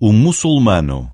o muçulmano.